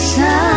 想